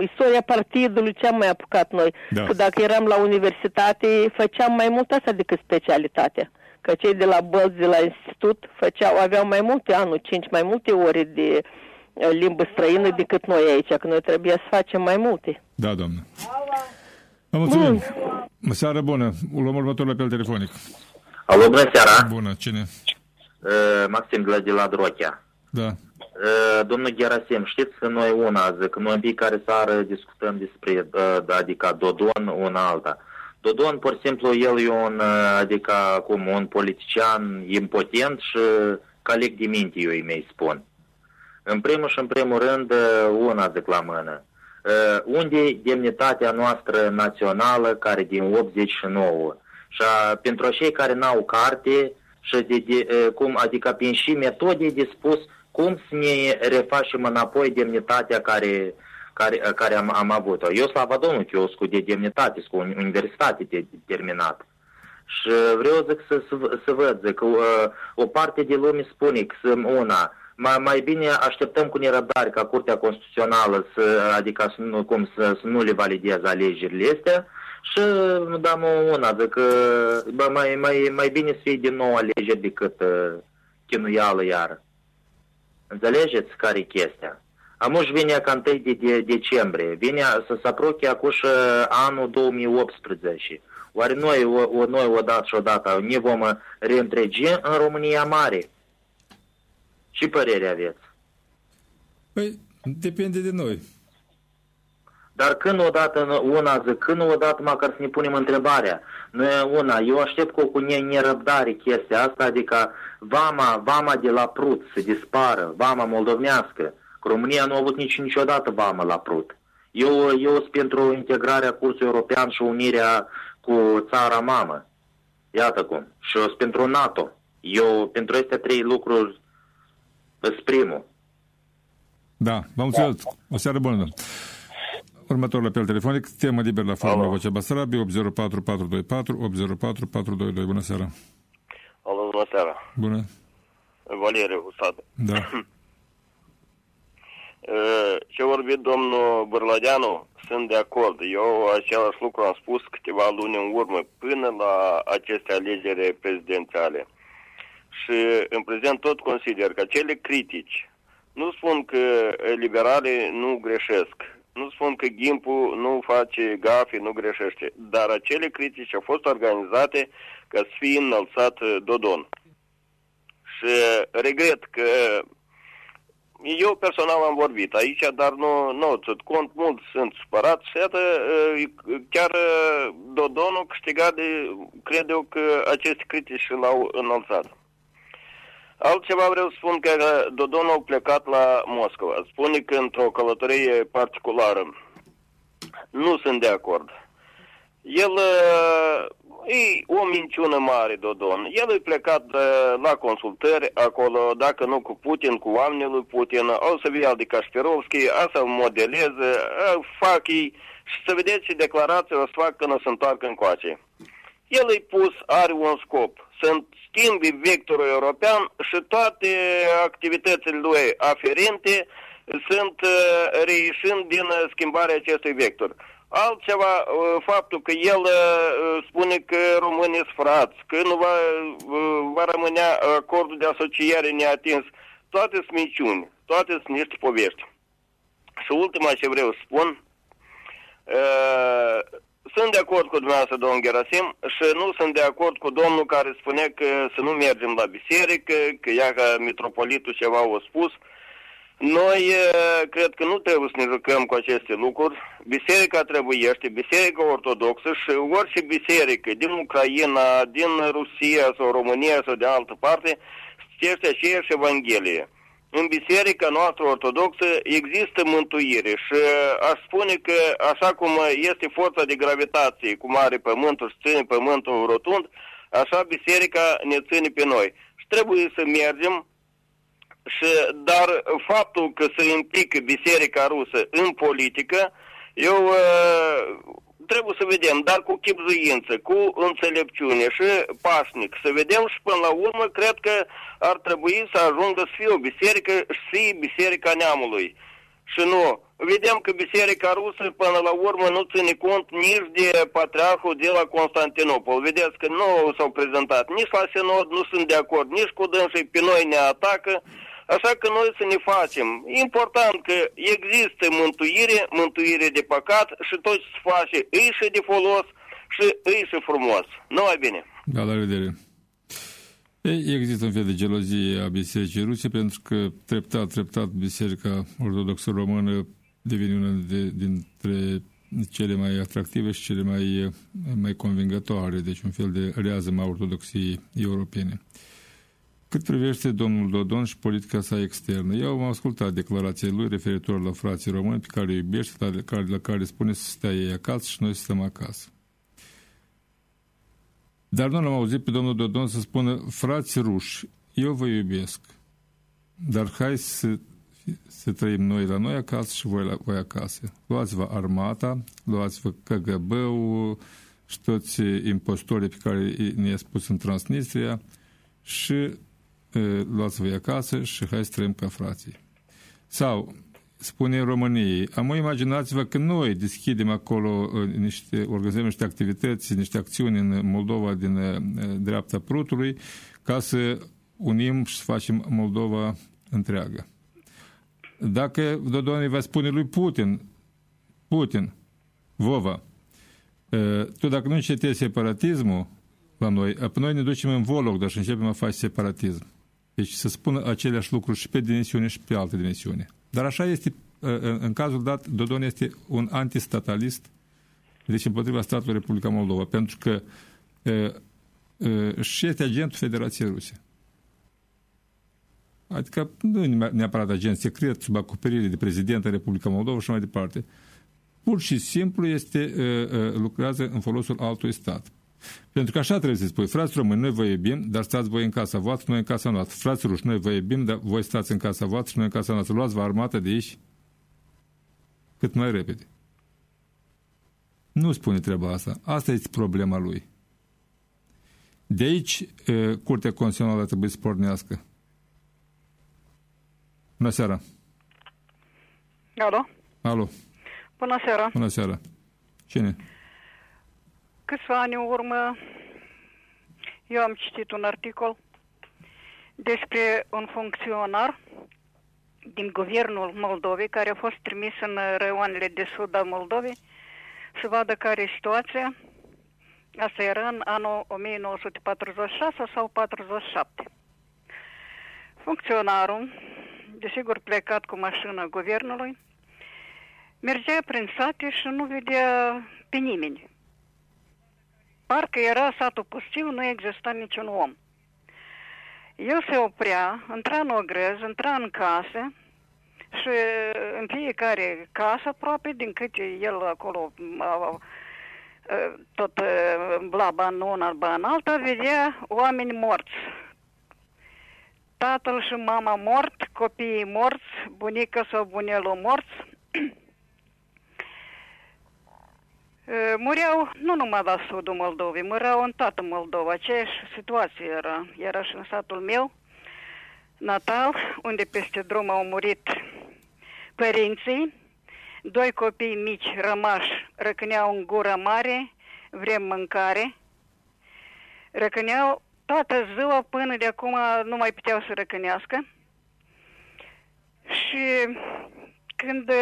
istoria partidului, ce am mai apucat noi. Da. Că dacă eram la universitate, făceam mai mult asta decât specialitatea. Că cei de la bălți, de la institut, făceau, aveau mai multe, anul 5, mai multe ore de uh, limbă străină decât noi aici, că noi trebuia să facem mai multe. Da, doamnă. Vă mulțumim. Bun. Seară bună. Luăm următorul pe telefonic. Alo, bună seara. Bună, cine? Uh, Maxim de la, de la Drochea. Da. Uh, domnul Gerasim, știți că noi una, zic, noi în fiecare seară discutăm despre, uh, adică Dodon, una alta. Dodon, pur și simplu, el e un, uh, adică cum, un politician impotent și caleg de minte, eu îi mei spun. În primul și în primul rând, uh, una zic la mână. Uh, unde e demnitatea noastră națională care din 89? Și a, pentru cei care n-au carte, și de, de, uh, cum, adică prin și metode de spus cum să ne refacem înapoi demnitatea care, care, care am, am avut-o. Eu, slavă Domnului, eu sunt de demnitate, sunt cu universitate de, de terminat. Și vreau zic să, să, să văd, zic, că uh, o parte de lume spune că sunt una, mai, mai bine așteptăm cu nerăbdare ca Curtea Constituțională să, adică să nu, cum, să, să nu le valideze alegerile astea și dăm una, zic că bă, mai, mai, mai bine să fie din nou alegeri decât uh, chinuială iară. Înțelegeți care e chestia? Amuși vine ca 1 de, de decembrie, vine să se apropie acuși anul 2018. Oare noi, o, o, noi odată și odată ne vom reîntregi în România mare? Ce părere aveți? Păi, depinde de noi. Dar când odată, una zic, când odată măcar să ne punem întrebarea, nu e una, eu aștept cu, cu nerăbdare chestia asta, adică vama, vama de la Prut să dispară, vama moldovnească, că România nu a avut nici niciodată vama la Prut. Eu, eu sunt pentru integrarea cursului european și unirea cu țara mamă. Iată cum. Și eu sunt pentru NATO. Eu, pentru aceste trei lucruri, sunt primul. Da, vă mulțumesc. O seară bună. Următorul apel telefonic, temă liber la forma Vocea Basarabie, 804424, 804422. Bună seara! Alo, bună seara! Bună! Valeriu Usat. Da. Ce vorbit domnul Bărladeanu, sunt de acord. Eu același lucru am spus câteva luni în urmă, până la aceste alegeri prezidențiale. Și în prezent tot consider că cele critici nu spun că liberale nu greșesc, nu spun că Gimpu nu face gafe, nu greșește, dar acele critici au fost organizate ca să fie înălțat Dodon. Și regret că eu personal am vorbit aici, dar nu, nu țin cont, mulți sunt supărați și iată, chiar Dodonul câștiga de, cred eu că aceste critici l-au înălțat. Altceva vreau să spun că Dodon a plecat la Moscova. Spune că într-o călătorie particulară. Nu sunt de acord. El e o minciună mare, Dodon. El e plecat la consultări acolo, dacă nu cu Putin, cu oamenii lui Putin, o să vii de Cașpirovski, a să modeleze, fac ei și să vedeți ce declarații o să fac când o să întoarcă încoace. El îi pus, are un scop, să schimbi vectorul european și toate activitățile lui aferente sunt reieșind din schimbarea acestui vector. Altceva, faptul că el spune că românii sunt frați, că nu va, va rămânea acordul de asociere neatins, toate sunt minciuni, toate sunt niște povești. Și ultima ce vreau să spun, sunt de acord cu dumneavoastră, domnul Gerasim, și nu sunt de acord cu domnul care spune că să nu mergem la biserică, că ea ca mitropolitul ceva a spus. Noi cred că nu trebuie să ne jucăm cu aceste lucruri. Biserica trebuiește, biserica ortodoxă și orice biserică din Ucraina, din Rusia sau România sau de altă parte, este aceeași Evanghelie în biserica noastră ortodoxă există mântuire și aș spune că așa cum este forța de gravitație, cum are pământul și ține pământul rotund, așa biserica ne ține pe noi. Și trebuie să mergem și, dar faptul că se implică biserica rusă în politică, eu trebuie să vedem, dar cu chipzuință, cu înțelepciune și pașnic, să vedem și până la urmă cred că ar trebui să ajungă să fie o biserică și să fie biserica neamului. Și nu, vedem că biserica rusă până la urmă nu ține cont nici de patriarhul de la Constantinopol. Vedeți că nu s-au prezentat nici la Senod, nu sunt de acord nici cu dânsii, pe noi ne atacă, Așa că noi să ne facem. Important că există mântuire, mântuire de păcat și tot ce se face își și de folos și își și frumos. Numai bine! Da, la revedere! Ei, există un fel de gelozie a Bisericii Ruse pentru că treptat, treptat Biserica Ortodoxă Română devine una de, dintre cele mai atractive și cele mai, mai convingătoare, deci un fel de rează a ortodoxiei europene Cât privește domnul Dodon și politica sa externă, eu am ascultat declarația lui referitor la frații români pe care îi iubește, la care, la care spune să stea ei acasă și noi să stăm acasă. Dar nu l-am auzit pe domnul Dodon să spună, frați ruși, eu vă iubesc, dar hai să, să trăim noi la noi acasă și voi la voi acasă. Luați-vă armata, luați-vă KGB-ul și toți impostorii pe care ne-a spus în Transnistria și luați voi acasă și hai să trăim ca frații. Sau, spune României, am imaginați-vă că noi deschidem acolo niște, organizăm niște activități, niște acțiuni în Moldova din dreapta Prutului ca să unim și să facem Moldova întreagă. Dacă Dodon va spune lui Putin, Putin, Vova, tu dacă nu încetezi separatismul la noi, noi ne ducem în Volog, dar și începem a face separatism. Deci să spună aceleași lucruri și pe dimensiune și pe alte dimensiune. Dar așa este, în cazul dat, Dodon este un antistatalist, deci împotriva statului Republica Moldova, pentru că și este agentul Federației Ruse. Adică nu neapărat agent secret sub acoperire de prezident Republica Moldova și mai departe. Pur și simplu este, lucrează în folosul altui stat. Pentru că așa trebuie să spui, frați români, noi vă iubim, dar stați voi în casa voastră, noi în casa noastră. Frați ruși, noi vă iubim, dar voi stați în casa voastră și noi în casa noastră. Luați-vă armata de aici cât mai repede. Nu spune treaba asta. Asta este problema lui. De aici Curtea Constituțională trebuie să pornească. Bună seara! Alo? Alo! Bună seara! Bună seara! Cine? Câțiva ani în urmă eu am citit un articol despre un funcționar din guvernul Moldovei care a fost trimis în reioanele de sud al Moldovei să vadă care e situația. Asta era în anul 1946 sau 47. Funcționarul, desigur plecat cu mașina guvernului, mergea prin sate și nu vedea pe nimeni. Parcă era satul pustiu, nu exista niciun om. El se oprea, intra în ogrez, intra în casă și în fiecare casă aproape, din câte el acolo tot bla ban una, ban alta, vedea oameni morți. Tatăl și mama mort, copiii morți, bunica sau bunelul morți. Mureau nu numai la sudul Moldovei, mureau în toată Moldova. Aceeași situație era. Era și în satul meu, natal, unde peste drum au murit părinții, doi copii mici rămași răcâneau în gură mare, vrem mâncare, răcâneau toată ziua până de acum nu mai puteau să răcânească. Și când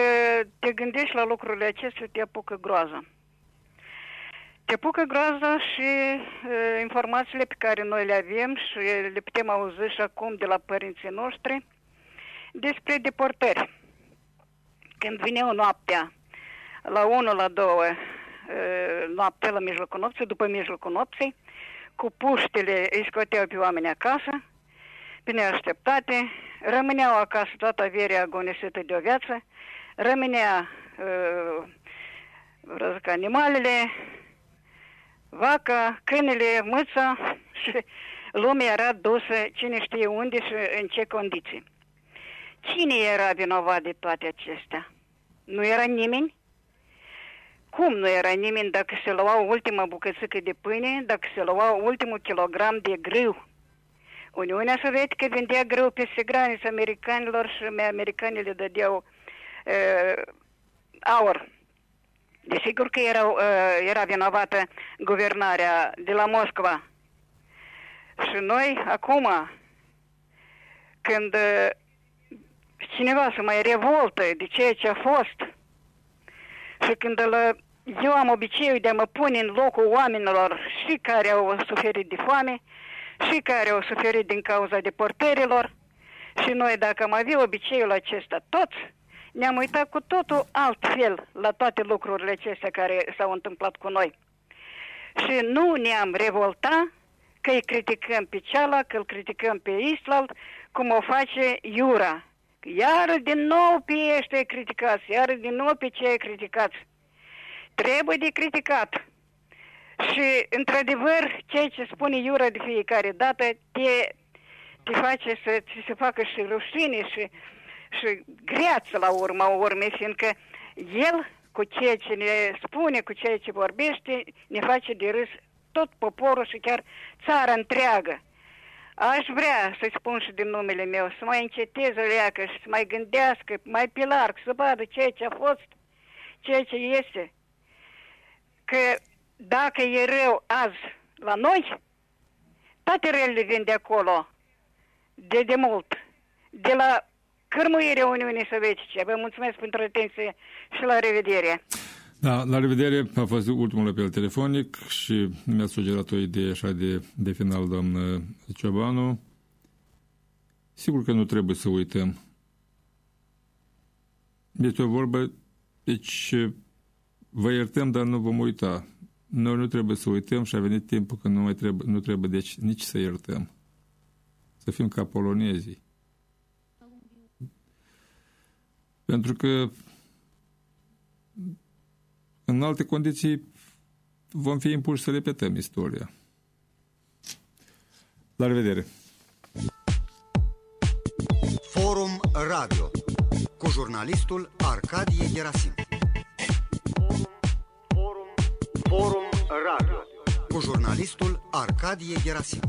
te gândești la lucrurile acestea, te apucă groază. Te apucă groaza și uh, informațiile pe care noi le avem și le putem auzi și acum de la părinții noștri despre deportări. Când vineau noaptea, la 1, la 2, uh, noaptea la mijlocul nopții, după mijlocul nopții, cu puștele îi scoteau pe oameni acasă, pe neașteptate, rămâneau acasă toată averea agonisită de o viață, rămânea uh, animalele, vaca, câinele, mâța și lumea era dusă cine știe unde și în ce condiții. Cine era vinovat de toate acestea? Nu era nimeni? Cum nu era nimeni dacă se lua ultima bucățică de pâine, dacă se lua ultimul kilogram de grâu? Uniunea Sovietică vendea grâu peste graniță americanilor și americanii le dădeau uh, aur. Desigur că era, uh, era vinovată guvernarea de la Moscova. Și noi, acum, când uh, cineva se mai revoltă de ceea ce a fost și când îl, eu am obiceiul de a mă pune în locul oamenilor și care au suferit de foame și care au suferit din cauza deportărilor și noi dacă am avea obiceiul acesta toți, ne-am uitat cu totul altfel la toate lucrurile acestea care s-au întâmplat cu noi. Și nu ne-am revoltat că îi criticăm pe cealaltă, că îl criticăm pe Islalt, cum o face Iura. Iar din nou pe ăștia criticați, iar din nou pe cei criticați. Trebuie de criticat. Și, într-adevăr, ceea ce spune Iura de fiecare dată, te, te face să ți se facă și rușine și, și greață la urma urmei, fiindcă el, cu ceea ce ne spune, cu ceea ce vorbește, ne face de râs tot poporul și chiar țara întreagă. Aș vrea să-i spun și din numele meu, să mai înceteze leacă și să mai gândească, mai pe larg, să vadă ceea ce a fost, ceea ce este. Că dacă e rău azi la noi, toate relele vin de acolo, de demult, de la cărmuirea Uniunii Sovietice. Vă mulțumesc pentru atenție și la revedere. Da, la revedere, a fost ultimul apel telefonic și mi-a sugerat o idee așa de, de final, doamnă Ciobanu. Sigur că nu trebuie să uităm. Este o vorbă, deci vă iertăm, dar nu vom uita. Noi nu trebuie să uităm și a venit timpul când nu, mai trebuie, nu trebuie deci nici să iertăm. Să fim ca polonezii. Pentru că în alte condiții vom fi impuși să repetăm istoria. La revedere! Forum Radio cu jurnalistul Arcadie Gerasim. Forum Radio cu jurnalistul Arcadie Gerasim.